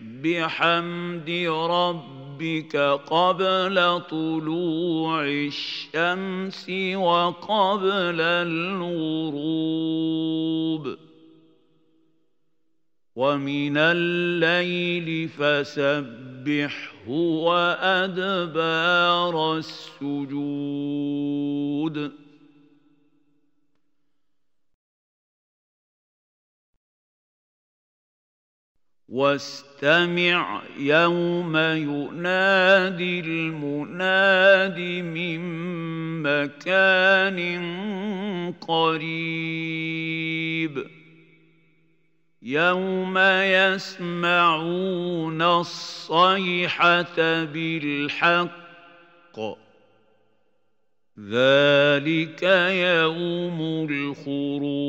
بحمد ربك قبل طلوع الشمس وقبل الغروب. ومن الليل فسبحه وأدبار السجود. واستمع يوم ينادي المناد من مكان قريب. يوم يسمعون الصيحة بالحق. ذلك يوم الخروج.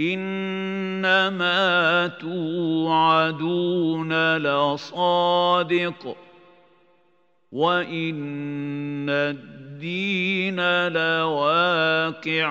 إنما توعدون لصادق وإن الدين لواقع.